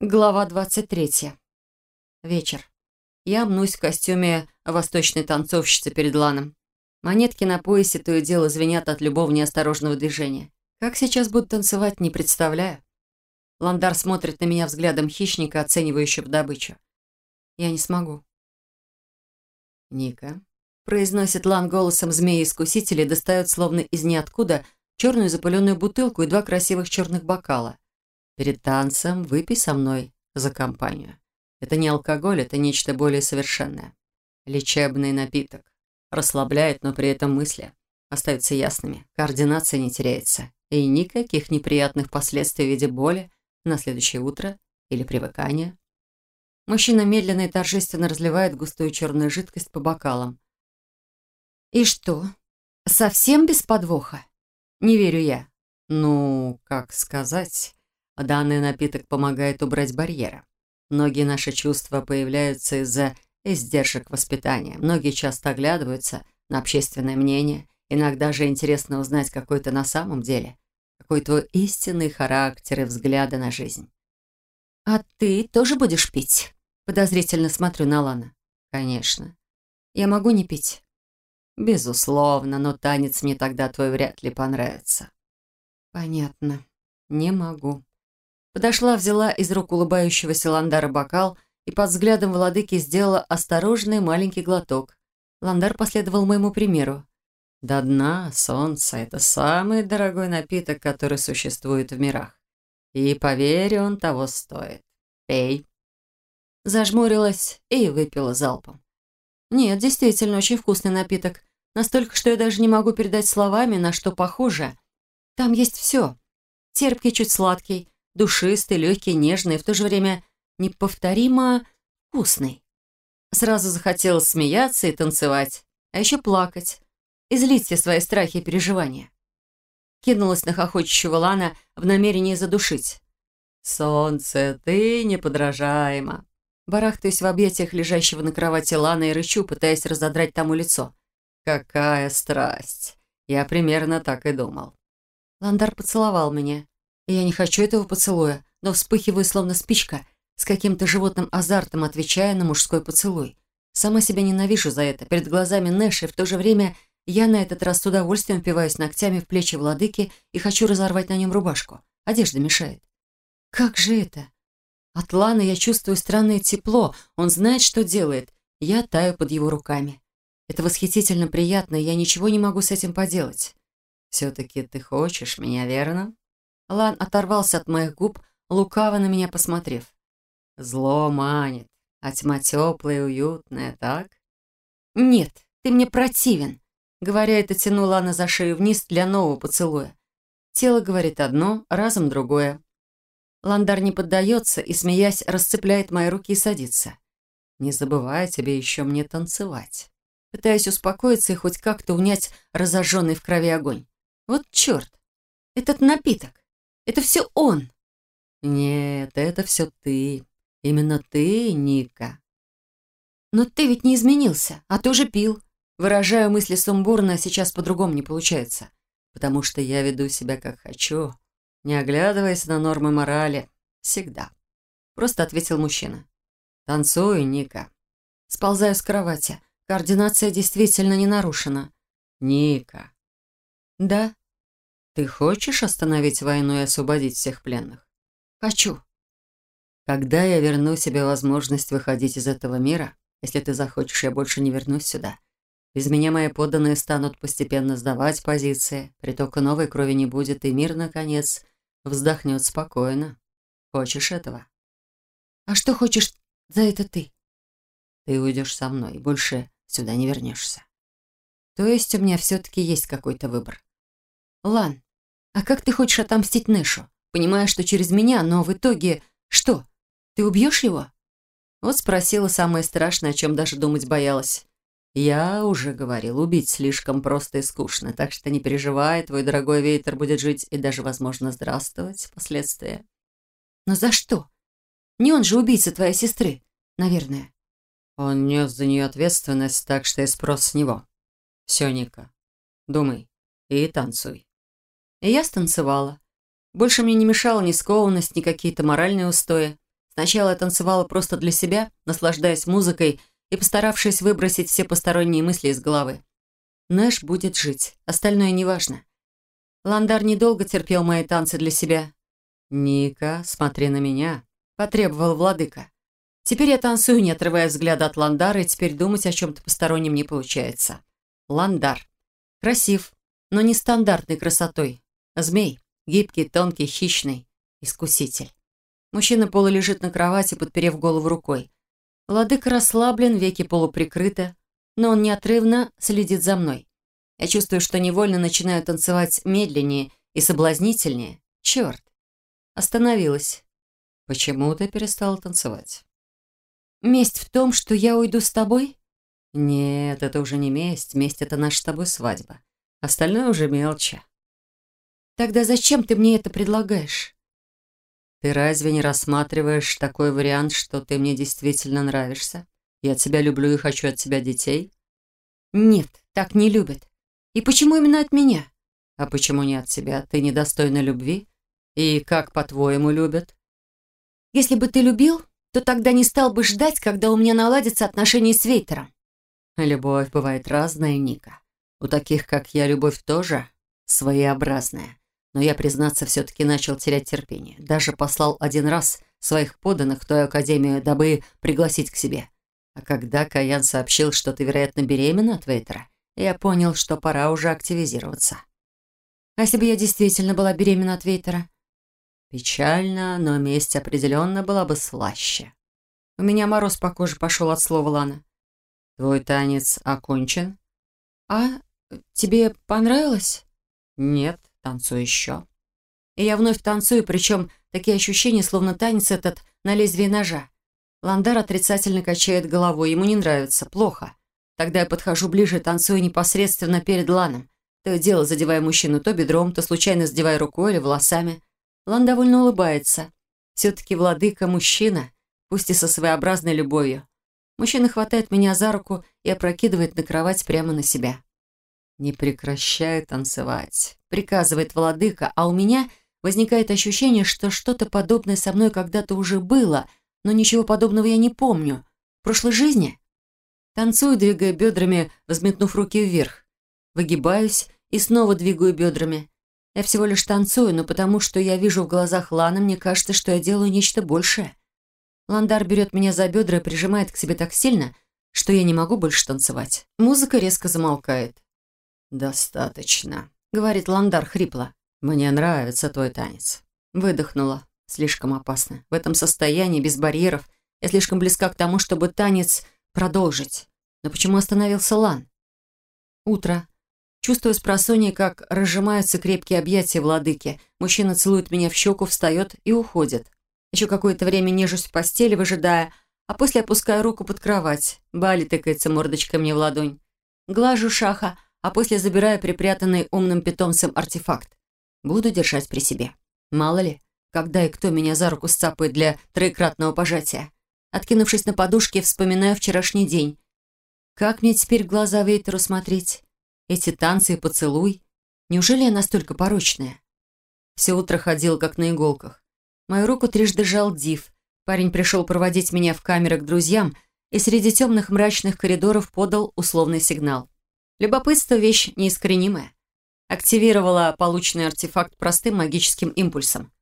Глава 23. Вечер. Я мнусь в костюме восточной танцовщицы перед ланом. Монетки на поясе то и дело звенят от любого неосторожного движения. Как сейчас буду танцевать, не представляю. Ландар смотрит на меня взглядом хищника, оценивающего добычу. Я не смогу. «Ника», — произносит Лан голосом змеи-искусителя и достает, словно из ниоткуда, черную запыленную бутылку и два красивых черных бокала. Перед танцем выпей со мной за компанию. Это не алкоголь, это нечто более совершенное. Лечебный напиток. Расслабляет, но при этом мысли остаются ясными, координация не теряется. И никаких неприятных последствий в виде боли на следующее утро или привыкания. Мужчина медленно и торжественно разливает густую черную жидкость по бокалам. «И что? Совсем без подвоха?» «Не верю я». «Ну, как сказать...» Данный напиток помогает убрать барьеры. Многие наши чувства появляются из-за издержек воспитания. Многие часто оглядываются на общественное мнение. Иногда же интересно узнать, какой ты на самом деле. Какой твой истинный характер и взгляды на жизнь. «А ты тоже будешь пить?» Подозрительно смотрю на Лана. «Конечно. Я могу не пить?» «Безусловно, но танец мне тогда твой вряд ли понравится». «Понятно. Не могу». Подошла, взяла из рук улыбающегося Ландара бокал и под взглядом владыки сделала осторожный маленький глоток. Ландар последовал моему примеру. «До дна солнце — это самый дорогой напиток, который существует в мирах. И, поверь, он того стоит. Пей». Зажмурилась и выпила залпом. Нет, действительно, очень вкусный напиток. Настолько, что я даже не могу передать словами, на что похоже. Там есть все. Терпкий, чуть сладкий, душистый, легкий, нежный, и в то же время неповторимо вкусный. Сразу захотелось смеяться и танцевать, а еще плакать, излить все свои страхи и переживания. Кинулась на хохочущего Лана в намерении задушить. «Солнце, ты неподражаемо!» Барахтаюсь в объятиях лежащего на кровати Лана и рычу, пытаясь разодрать тому лицо. «Какая страсть! Я примерно так и думал». Ландар поцеловал меня. Я не хочу этого поцелуя, но вспыхиваю, словно спичка, с каким-то животным азартом отвечая на мужской поцелуй. Сама себя ненавижу за это. Перед глазами Нэша, и в то же время я на этот раз с удовольствием впиваюсь ногтями в плечи владыки и хочу разорвать на нем рубашку. Одежда мешает. Как же это? От Ланы я чувствую странное тепло. Он знает, что делает. Я таю под его руками. Это восхитительно приятно, и я ничего не могу с этим поделать. «Все-таки ты хочешь меня, верно?» Лан оторвался от моих губ, лукаво на меня посмотрев. «Зло манит, а тьма теплая и уютная, так?» «Нет, ты мне противен», — говоря это, тяну Лана за шею вниз для нового поцелуя. Тело говорит одно, разум другое. Ландар не поддается и, смеясь, расцепляет мои руки и садится. «Не забывай тебе еще мне танцевать». Пытаюсь успокоиться и хоть как-то унять разожженный в крови огонь. Вот черт! Этот напиток! Это все он!» «Нет, это все ты. Именно ты, Ника». «Но ты ведь не изменился, а тоже пил. Выражаю мысли сумбурно, сейчас по-другому не получается. Потому что я веду себя как хочу, не оглядываясь на нормы морали. Всегда». Просто ответил мужчина. «Танцуй, Ника». Сползаю с кровати. Координация действительно не нарушена. «Ника». «Да?» Ты хочешь остановить войну и освободить всех пленных? Хочу. Когда я верну себе возможность выходить из этого мира, если ты захочешь, я больше не вернусь сюда. Без меня мои подданные станут постепенно сдавать позиции, притока новой крови не будет, и мир, наконец, вздохнет спокойно. Хочешь этого? А что хочешь за это ты? Ты уйдешь со мной и больше сюда не вернешься. То есть у меня все-таки есть какой-то выбор. Лан, а как ты хочешь отомстить Нэшу? Понимая, что через меня, но в итоге... Что? Ты убьешь его? Вот спросила самое страшное, о чем даже думать боялась. Я уже говорил, убить слишком просто и скучно, так что не переживай, твой дорогой Вейтер будет жить и даже, возможно, здравствовать последствия. Но за что? Не он же убийца твоей сестры, наверное. Он нес за нее ответственность, так что и спрос с него. Все, Ника, думай и танцуй. И я станцевала. Больше мне не мешала ни скованность, ни какие-то моральные устои. Сначала я танцевала просто для себя, наслаждаясь музыкой и постаравшись выбросить все посторонние мысли из головы. Нэш будет жить, остальное неважно. Ландар недолго терпел мои танцы для себя. «Ника, смотри на меня», — потребовал владыка. Теперь я танцую, не отрывая взгляда от Ландара, и теперь думать о чем-то постороннем не получается. Ландар. Красив, но не стандартной красотой. Змей. Гибкий, тонкий, хищный. Искуситель. Мужчина полулежит на кровати, подперев голову рукой. Владыка расслаблен, веки полуприкрыты, но он неотрывно следит за мной. Я чувствую, что невольно начинаю танцевать медленнее и соблазнительнее. Черт. Остановилась. Почему ты перестала танцевать? Месть в том, что я уйду с тобой? Нет, это уже не месть. Месть — это наша с тобой свадьба. Остальное уже мелочи. Тогда зачем ты мне это предлагаешь? Ты разве не рассматриваешь такой вариант, что ты мне действительно нравишься? Я тебя люблю и хочу от тебя детей? Нет, так не любят. И почему именно от меня? А почему не от тебя? Ты недостойна любви? И как, по-твоему, любят? Если бы ты любил, то тогда не стал бы ждать, когда у меня наладятся отношения с Вейтером. Любовь бывает разная, Ника. У таких, как я, любовь тоже своеобразная. Но я, признаться, все-таки начал терять терпение. Даже послал один раз своих поданных в твою академию, дабы пригласить к себе. А когда Каян сообщил, что ты, вероятно, беременна от Вейтера, я понял, что пора уже активизироваться. А если бы я действительно была беременна от Вейтера? Печально, но месть определенно была бы слаще. У меня мороз по коже пошел от слова Лана. Твой танец окончен? А тебе понравилось? Нет, танцую еще. И я вновь танцую, причем такие ощущения, словно танец этот на лезвии ножа. Ландар отрицательно качает головой, ему не нравится, плохо. Тогда я подхожу ближе, танцую непосредственно перед Ланом. То дело задевая мужчину то бедром, то случайно задевая рукой или волосами. Лан довольно улыбается. Все-таки владыка мужчина, пусть и со своеобразной любовью. Мужчина хватает меня за руку и опрокидывает на кровать прямо на себя. «Не прекращай танцевать», — приказывает владыка, а у меня возникает ощущение, что что-то подобное со мной когда-то уже было, но ничего подобного я не помню. В прошлой жизни? Танцую, двигая бедрами, взметнув руки вверх. Выгибаюсь и снова двигаю бедрами. Я всего лишь танцую, но потому что я вижу в глазах Ланы, мне кажется, что я делаю нечто большее. Ландар берет меня за бедра и прижимает к себе так сильно, что я не могу больше танцевать. Музыка резко замолкает. «Достаточно», — говорит Ландар хрипло. «Мне нравится твой танец». Выдохнула. Слишком опасно. В этом состоянии, без барьеров, я слишком близка к тому, чтобы танец продолжить. Но почему остановился Лан? Утро. Чувствую с просонья, как разжимаются крепкие объятия владыки. Мужчина целует меня в щеку, встает и уходит. Еще какое-то время нежусь в постели, выжидая, а после опускаю руку под кровать. Бали тыкается мордочкой мне в ладонь. Глажу шаха, а после забираю припрятанный умным питомцем артефакт. Буду держать при себе. Мало ли, когда и кто меня за руку сцапает для троекратного пожатия. Откинувшись на подушке, вспоминаю вчерашний день. Как мне теперь в глаза Вейтеру смотреть? Эти танцы и поцелуй? Неужели я настолько порочная? Все утро ходил, как на иголках. Мою руку трижды жал Див. Парень пришел проводить меня в камеры к друзьям и среди темных мрачных коридоров подал условный сигнал. Любопытство – вещь неискоренимая. Активировала полученный артефакт простым магическим импульсом.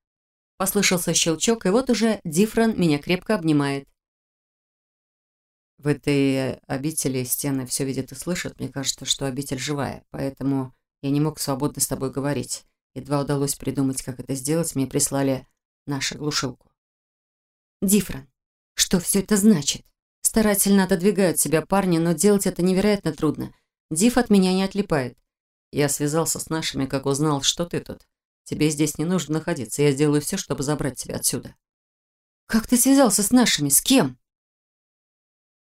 Послышался щелчок, и вот уже Дифран меня крепко обнимает. В этой обители стены все видят и слышат. Мне кажется, что обитель живая, поэтому я не мог свободно с тобой говорить. Едва удалось придумать, как это сделать, мне прислали нашу глушилку. Дифран, что все это значит? Старательно отодвигают себя парни, но делать это невероятно трудно. Диф от меня не отлипает. Я связался с нашими, как узнал, что ты тут. Тебе здесь не нужно находиться. Я сделаю все, чтобы забрать тебя отсюда. Как ты связался с нашими? С кем?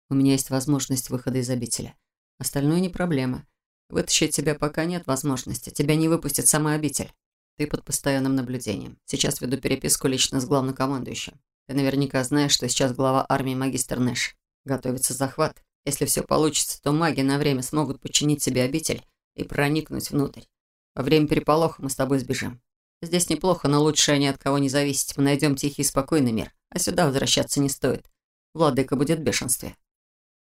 У меня есть возможность выхода из обители. Остальное не проблема. Вытащить тебя пока нет возможности. Тебя не выпустит сама обитель. Ты под постоянным наблюдением. Сейчас веду переписку лично с главнокомандующим. Ты наверняка знаешь, что сейчас глава армии магистр Нэш. Готовится захват. Если все получится, то маги на время смогут подчинить себе обитель и проникнуть внутрь. Во время переполоха мы с тобой сбежим. Здесь неплохо, но лучше ни от кого не зависеть. Мы найдем тихий и спокойный мир, а сюда возвращаться не стоит. Владыка будет в бешенстве.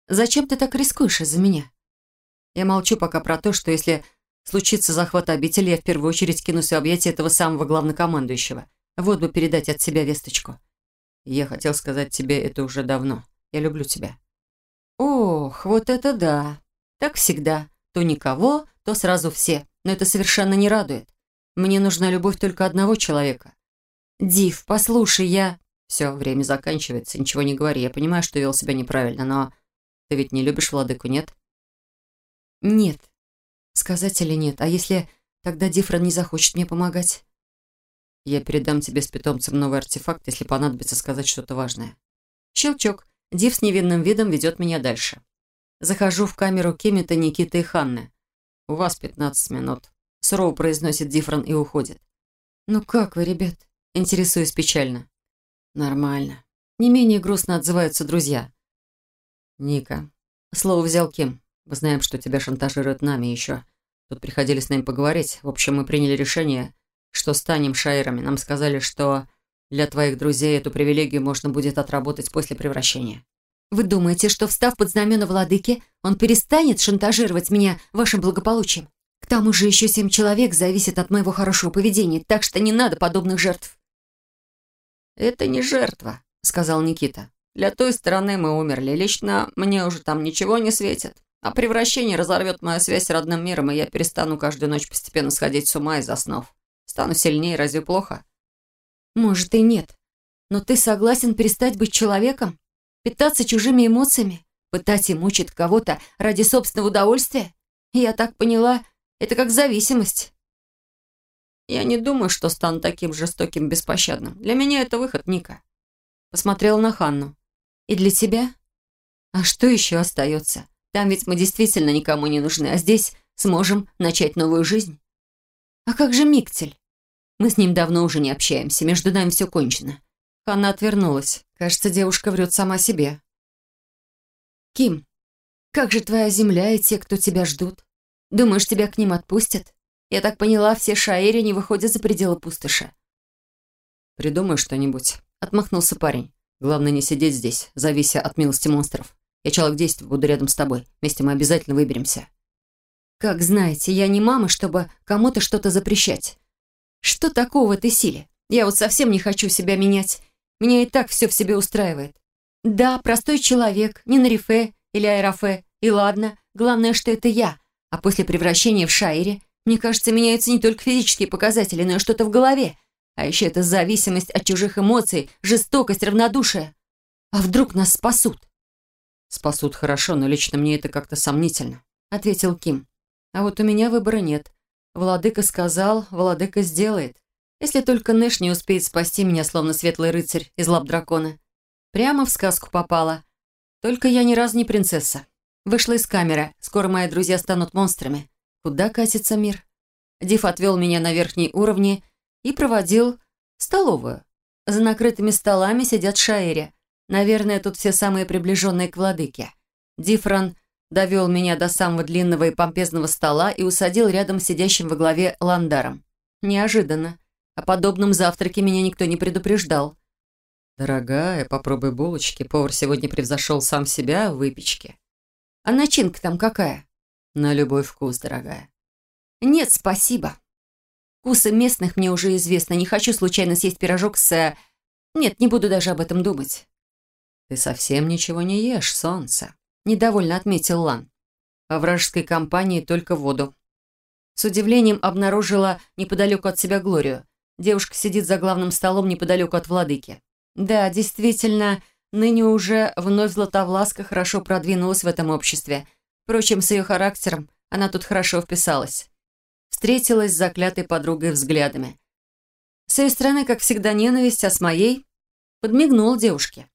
Зачем ты так рискуешь из-за меня? Я молчу пока про то, что если случится захват обители, я в первую очередь кинусь в объятия этого самого главнокомандующего. Вот бы передать от себя весточку. Я хотел сказать тебе это уже давно. Я люблю тебя. Ох, вот это да. Так всегда. То никого, то сразу все. Но это совершенно не радует. Мне нужна любовь только одного человека. Див, послушай, я... Все, время заканчивается, ничего не говори. Я понимаю, что вел себя неправильно, но... Ты ведь не любишь владыку, нет? Нет. Сказать или нет? А если тогда Дифрон не захочет мне помогать? Я передам тебе с питомцем новый артефакт, если понадобится сказать что-то важное. Щелчок. Див с невинным видом ведет меня дальше. Захожу в камеру Кемита, Никиты и Ханны. «У вас 15 минут», — сурово произносит Дифрон и уходит. «Ну как вы, ребят?» — интересуюсь печально. «Нормально». Не менее грустно отзываются друзья. «Ника». Слово взял Ким. «Мы знаем, что тебя шантажируют нами еще. Тут приходили с нами поговорить. В общем, мы приняли решение, что станем шайрами. Нам сказали, что для твоих друзей эту привилегию можно будет отработать после превращения». «Вы думаете, что, встав под знамена владыки, он перестанет шантажировать меня вашим благополучием? К тому же еще семь человек зависят от моего хорошего поведения, так что не надо подобных жертв». «Это не жертва», — сказал Никита. Для той стороны мы умерли. Лично мне уже там ничего не светит. А превращение разорвет мою связь с родным миром, и я перестану каждую ночь постепенно сходить с ума из-за снов. Стану сильнее, разве плохо? Может и нет. Но ты согласен перестать быть человеком? Питаться чужими эмоциями? Пытать и мучить кого-то ради собственного удовольствия? Я так поняла, это как зависимость. Я не думаю, что стану таким жестоким беспощадным. Для меня это выход, Ника. Посмотрела на Ханну. И для тебя? А что еще остается? Там ведь мы действительно никому не нужны, а здесь сможем начать новую жизнь. А как же Миктель? Мы с ним давно уже не общаемся, между нами все кончено. Ханна отвернулась. Кажется, девушка врет сама себе. Ким, как же твоя земля и те, кто тебя ждут? Думаешь, тебя к ним отпустят? Я так поняла, все шаири не выходят за пределы пустоши. Придумай что-нибудь. Отмахнулся парень. Главное не сидеть здесь, завися от милости монстров. Я человек действия, буду рядом с тобой. Вместе мы обязательно выберемся. Как знаете, я не мама, чтобы кому-то что-то запрещать. Что такого в этой силе? Я вот совсем не хочу себя менять. Меня и так все в себе устраивает. Да, простой человек, не Нарифе или Айрафе, и ладно, главное, что это я. А после превращения в Шайре, мне кажется, меняются не только физические показатели, но и что-то в голове. А еще это зависимость от чужих эмоций, жестокость, равнодушие. А вдруг нас спасут? «Спасут хорошо, но лично мне это как-то сомнительно», — ответил Ким. «А вот у меня выбора нет. Владыка сказал, владыка сделает. Если только Нэш не успеет спасти меня, словно светлый рыцарь из лап дракона. Прямо в сказку попала. Только я ни разу не принцесса. Вышла из камеры. Скоро мои друзья станут монстрами. Куда катится мир? Див отвел меня на верхние уровни и проводил в столовую. За накрытыми столами сидят шаэри. Наверное, тут все самые приближенные к владыке. Дифран довел меня до самого длинного и помпезного стола и усадил рядом с сидящим во главе ландаром. Неожиданно. О подобном завтраке меня никто не предупреждал. «Дорогая, попробуй булочки. Повар сегодня превзошел сам себя в выпечке». «А начинка там какая?» «На любой вкус, дорогая». «Нет, спасибо», Вкусы местных мне уже известны. Не хочу случайно съесть пирожок с... Э, нет, не буду даже об этом думать. «Ты совсем ничего не ешь, солнце», — недовольно отметил Лан. «По вражеской компании только воду». С удивлением обнаружила неподалеку от себя Глорию. Девушка сидит за главным столом неподалеку от владыки. Да, действительно, ныне уже вновь Златовласка хорошо продвинулась в этом обществе. Впрочем, с ее характером она тут хорошо вписалась встретилась с заклятой подругой взглядами. С ее стороны, как всегда, ненависть, а с моей подмигнул девушке.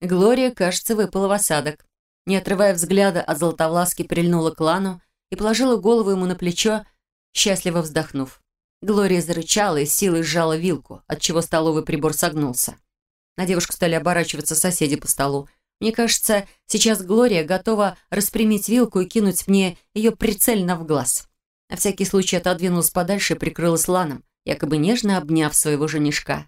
Глория, кажется, выпала в осадок. Не отрывая взгляда от Золотовласки, прильнула к Лану и положила голову ему на плечо, счастливо вздохнув. Глория зарычала и силой сжала вилку, отчего столовый прибор согнулся. На девушку стали оборачиваться соседи по столу. Мне кажется, сейчас Глория готова распрямить вилку и кинуть мне ее прицельно в глаз. На всякий случай отодвинулась подальше и прикрылась ланом, якобы нежно обняв своего женишка.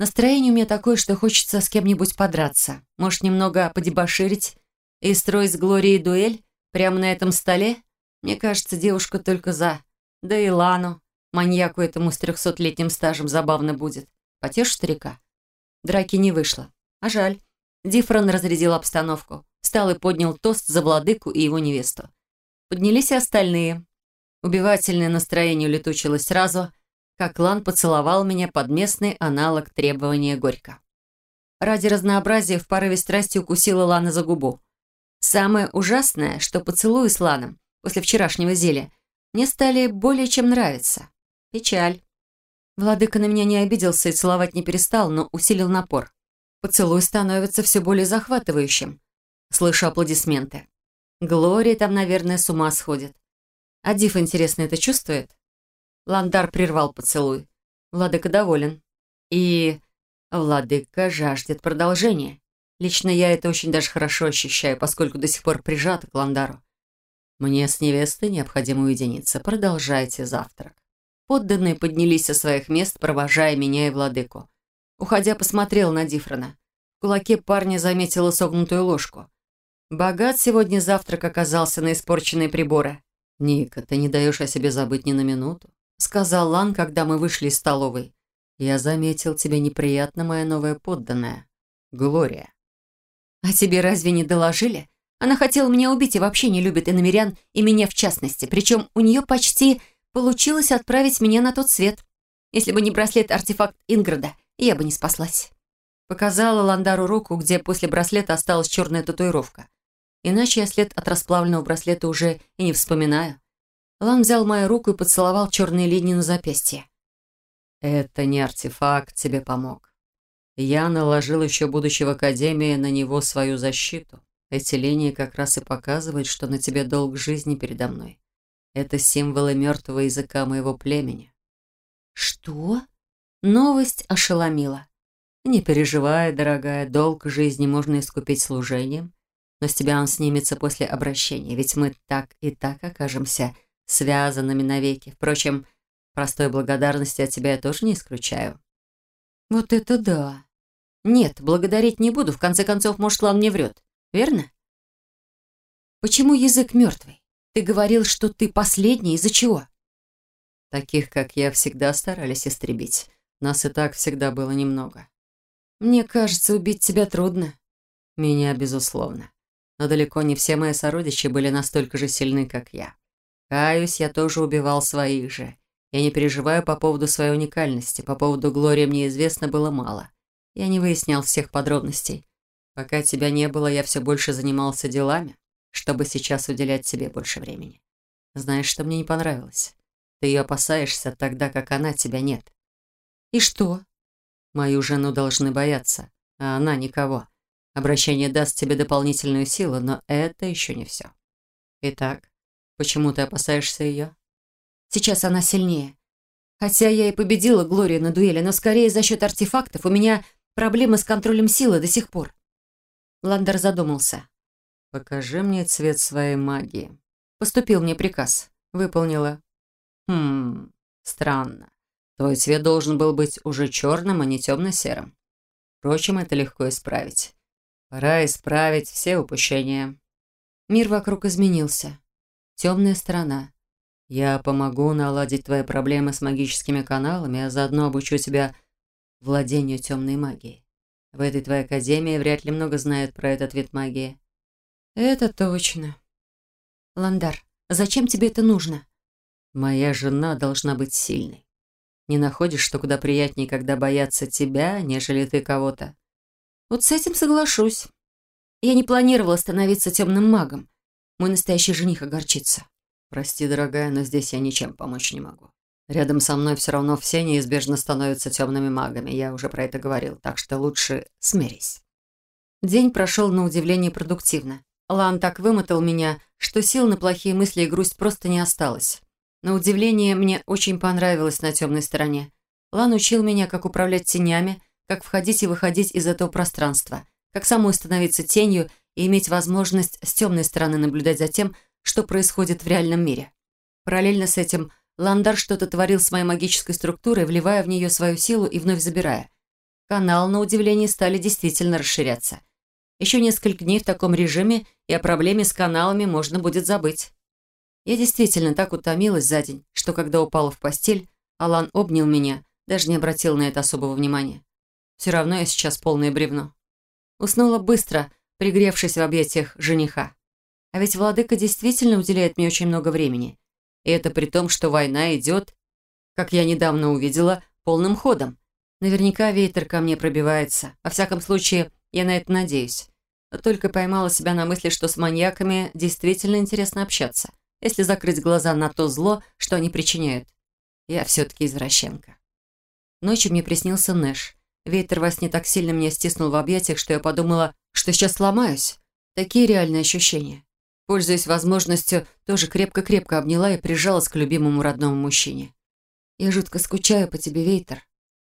Настроение у меня такое, что хочется с кем-нибудь подраться. Может, немного подебоширить и строить с Глорией дуэль прямо на этом столе? Мне кажется, девушка только за. Да и Лану, маньяку этому с трехсотлетним стажем, забавно будет. Потешь старика? Драки не вышло. А жаль. Дифрон разрядил обстановку. Встал и поднял тост за владыку и его невесту. Поднялись и остальные. Убивательное настроение улетучилось сразу, как Лан поцеловал меня под местный аналог требования Горько. Ради разнообразия в порыве страсти укусила Лана за губу. Самое ужасное, что поцелуи с Ланом после вчерашнего зелья мне стали более чем нравиться. Печаль. Владыка на меня не обиделся и целовать не перестал, но усилил напор. Поцелуй становится все более захватывающим. Слышу аплодисменты. Глория там, наверное, с ума сходит. А Див, интересно, это чувствует? Ландар прервал поцелуй. Владыка доволен. И Владыка жаждет продолжения. Лично я это очень даже хорошо ощущаю, поскольку до сих пор прижата к Ландару. Мне с невестой необходимо уединиться. Продолжайте завтрак. Подданные поднялись со своих мест, провожая меня и владыку. Уходя, посмотрел на Дифрона. В кулаке парня заметила согнутую ложку. Богат сегодня завтрак оказался на испорченные приборы. «Ника, ты не даешь о себе забыть ни на минуту», — сказал Лан, когда мы вышли из столовой. «Я заметил, тебе неприятна моя новая подданная. Глория». «А тебе разве не доложили? Она хотела меня убить и вообще не любит иномерян, и меня в частности. Причем у нее почти получилось отправить меня на тот свет. Если бы не браслет-артефакт Инграда, я бы не спаслась». Показала Ландару руку, где после браслета осталась черная татуировка. Иначе я след от расплавленного браслета уже и не вспоминаю. Лан взял мою руку и поцеловал черные линии на запястье. «Это не артефакт тебе помог. Я наложил еще будучи в Академии на него свою защиту. Эти линии как раз и показывают, что на тебе долг жизни передо мной. Это символы мертвого языка моего племени». «Что?» Новость ошеломила. «Не переживай, дорогая, долг жизни можно искупить служением, но с тебя он снимется после обращения, ведь мы так и так окажемся связанными навеки. Впрочем, простой благодарности от тебя я тоже не исключаю». «Вот это да!» «Нет, благодарить не буду. В конце концов, может, Лан не врет. Верно?» «Почему язык мертвый? Ты говорил, что ты последний. Из-за чего?» «Таких, как я, всегда старались истребить. Нас и так всегда было немного». «Мне кажется, убить тебя трудно». «Меня, безусловно но далеко не все мои сородичи были настолько же сильны, как я. Каюсь, я тоже убивал своих же. Я не переживаю по поводу своей уникальности, по поводу Глории мне известно было мало. Я не выяснял всех подробностей. Пока тебя не было, я все больше занимался делами, чтобы сейчас уделять тебе больше времени. Знаешь, что мне не понравилось? Ты ее опасаешься, тогда как она тебя нет. И что? Мою жену должны бояться, а она никого. Обращение даст тебе дополнительную силу, но это еще не все. Итак, почему ты опасаешься ее? Сейчас она сильнее. Хотя я и победила Глорию на дуэли, но скорее за счет артефактов у меня проблемы с контролем силы до сих пор. Ландер задумался. «Покажи мне цвет своей магии». Поступил мне приказ. Выполнила. «Хм, странно. Твой цвет должен был быть уже черным, а не темно-серым. Впрочем, это легко исправить. Пора исправить все упущения. Мир вокруг изменился. Темная сторона. Я помогу наладить твои проблемы с магическими каналами, а заодно обучу тебя владению темной магией. В этой твоей академии вряд ли много знают про этот вид магии. Это точно. Ландар, зачем тебе это нужно? Моя жена должна быть сильной. Не находишь, что куда приятнее, когда боятся тебя, нежели ты кого-то? Вот с этим соглашусь. Я не планировала становиться темным магом. Мой настоящий жених огорчится. Прости, дорогая, но здесь я ничем помочь не могу. Рядом со мной все равно все неизбежно становятся темными магами. Я уже про это говорил, так что лучше смирись. День прошел на удивление продуктивно. Лан так вымотал меня, что сил на плохие мысли и грусть просто не осталось. На удивление, мне очень понравилось на темной стороне. Лан учил меня, как управлять тенями, как входить и выходить из этого пространства, как самой становиться тенью и иметь возможность с темной стороны наблюдать за тем, что происходит в реальном мире. Параллельно с этим Ландар что-то творил с моей магической структурой, вливая в нее свою силу и вновь забирая. Канал, на удивление, стали действительно расширяться. Еще несколько дней в таком режиме, и о проблеме с каналами можно будет забыть. Я действительно так утомилась за день, что когда упала в постель, Алан обнял меня, даже не обратил на это особого внимания. Все равно я сейчас полное бревно. Уснула быстро, пригревшись в объятиях жениха. А ведь владыка действительно уделяет мне очень много времени. И это при том, что война идет, как я недавно увидела, полным ходом. Наверняка ветер ко мне пробивается. Во всяком случае, я на это надеюсь. Но только поймала себя на мысли, что с маньяками действительно интересно общаться, если закрыть глаза на то зло, что они причиняют. Я все-таки извращенка. Ночью мне приснился Нэш. Ветер во сне так сильно меня стиснул в объятиях, что я подумала, что сейчас сломаюсь. Такие реальные ощущения. Пользуясь возможностью, тоже крепко-крепко обняла и прижалась к любимому родному мужчине. «Я жутко скучаю по тебе, Вейтер».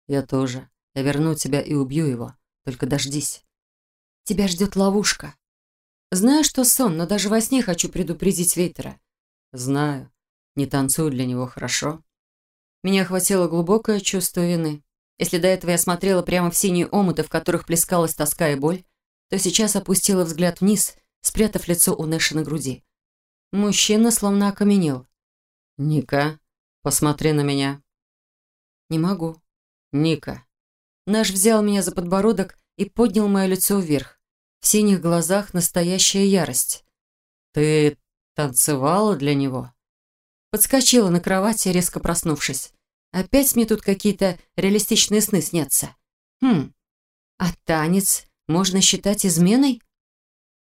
«Я тоже. Я верну тебя и убью его. Только дождись». «Тебя ждет ловушка». «Знаю, что сон, но даже во сне хочу предупредить Вейтера». «Знаю. Не танцуй для него, хорошо?» Меня охватило глубокое чувство вины. Если до этого я смотрела прямо в синие омуты, в которых плескалась тоска и боль, то сейчас опустила взгляд вниз, спрятав лицо у Нэша на груди. Мужчина словно окаменел. «Ника, посмотри на меня». «Не могу». «Ника». Наш взял меня за подбородок и поднял мое лицо вверх. В синих глазах настоящая ярость. «Ты танцевала для него?» Подскочила на кровати, резко проснувшись. Опять мне тут какие-то реалистичные сны снятся. Хм, а танец можно считать изменой?